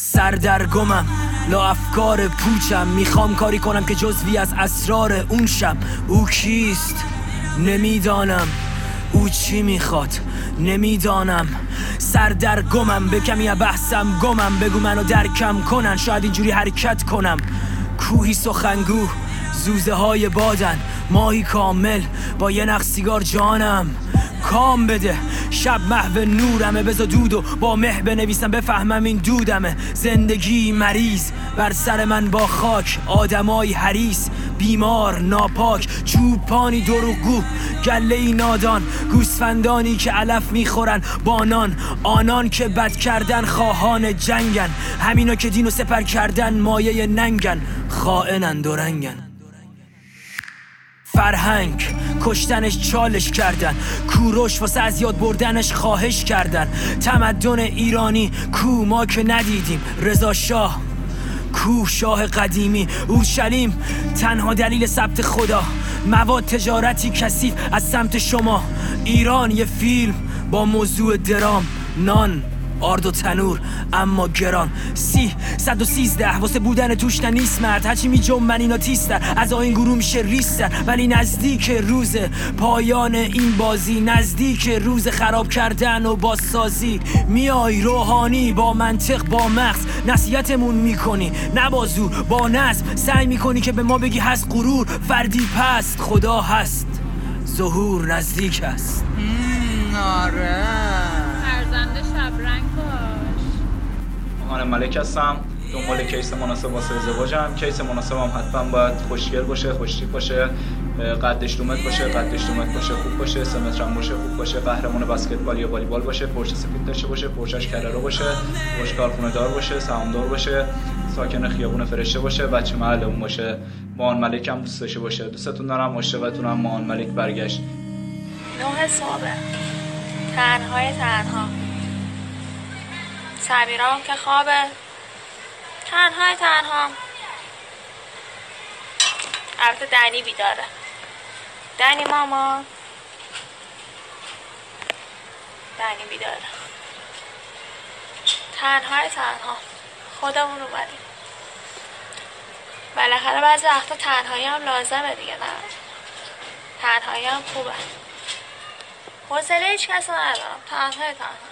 سردرگمم. لا افکار پوچم. می‌خوام کاری کنم که جزوی از اسرار اون شم او کیست؟ نمی‌دانم. او چی می‌خواد؟ نمی‌دانم. سردرگمم. به کمی بحثم گمم. بگو منو درکم کنن. شاید اینجوری حرکت کنم. کوهی سخنگو. زوزه های بادن. ماهی کامل. با یه نخ سیگار جانم. کام بده. شب محو نورمه بزا دودو با مه بنویسم بفهمم این دودمه. زندگی مریض بر سر من با خاک آدمای حریس بیمار ناپاک چوپانی دروغگو گله ای نادان گوسفندانی که علف می‌خورن. بانان آنان که بد کردن خواهان جنگن. همینا که دینو سپر کردن مایه ننگن. خائنن و رنگن. فرهنگ. کشتنش چالش کردن. کوروش واسه از یاد بردنش خواهش کردن. تمدن ایرانی کو ما که ندیدیم. رضا شاه. کو شاه قدیمی. اورشلیم. تنها دلیل ثبت خدا. مواد تجارتی کثیف از سمت شما. ایران یه فیلم با موضوع درام. نان. آرد و تنور اما گران. سی صد و سیزده واسه بودن توش نیست مرد. هرچی می جنبن اینا تیستر از آین گروه میشه ریستر ولی نزدیک روز پایان این بازی. نزدیک روز خراب کردن و بازسازی. میای روحانی با منطق با مغز. نصیحتمون می‌کنی. نه با زور با نظم. سعی می‌کنی که به ما بگی هست غرور فردی پست. خدا هست. ظهور نزدیک است. آره. آهان ملک هستم. دنبال کیس مناسب واسه ازدواجم. کیس مناسبم حتما باید خوشگل باشه خوشتیپ باشه قدش دومت باشه قدش دومت باشه خوب باشه هم باشه خوب باشه قهرمان بسکتبال یا والیبال باشه پرش سفید داشته باشه پرشش کررا باشه پرش کارخونه دار باشه سهامدار باشه ساکن خیابون فرشته باشه بچه محلمون باشه. مان ملک هم دوست داشته باشه. دوستتون دارم عاشقتونم مان ملک برگشت. نه صبح تنهای تنها. سمیرام که خوابه. تنهای تنها. البته دنی بیداره. دنی ماما. دنی بیداره. تنهای تنها. خودمون اومدیم. بالاخره بعضی وقتا تنهایی هم لازمه دیگه نه؟ تنهایی هم خوبه. حوصله هیچ کس ندارم. تنهای تنها.